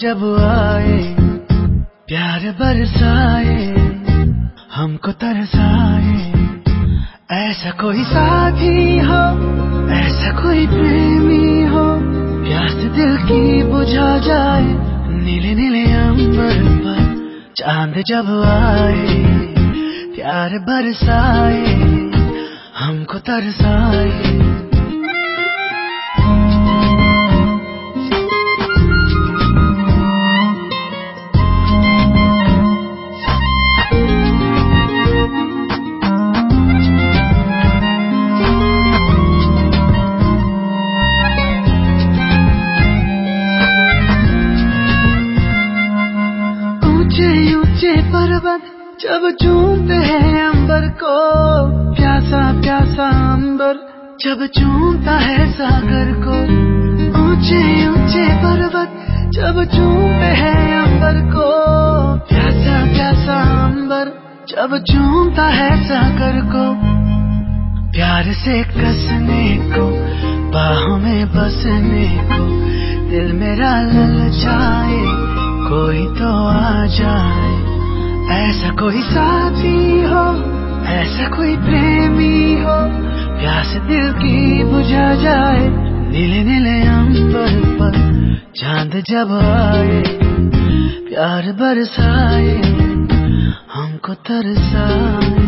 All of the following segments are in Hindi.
जब आए, प्यार बरसाए, हमको तरसाए। ऐसा कोई साथी हो, ऐसा कोई प्रेमी हो, प्यास दिल की बुझा जाए, नीले नीले अंबर पर चाँद जब आए, प्यार बरसाए, हमको तरसाए। पर्वत जब चूमते हैं अंबर को, प्यासा प्यासा अंबर। जब चूमता है सागर को, ऊँचे ऊँचे पर्वत। जब चूमते हैं अंबर को, प्यासा प्यासा अंबर। जब चूमता है सागर को, प्यार से कसने को, बाहों में बसने को। दिल मेरा ललचाए, कोई तो आ जाए। कोई साथी हो, ऐसा कोई प्रेमी हो, प्यास दिल की बुझा जाए, नीले नीले अंबर पर चाँद जब आए, प्यार बरसाए, हमको तरसाए।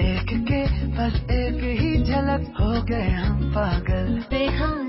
देख के बस एक ही झलक हो गए हम पागल। बेखम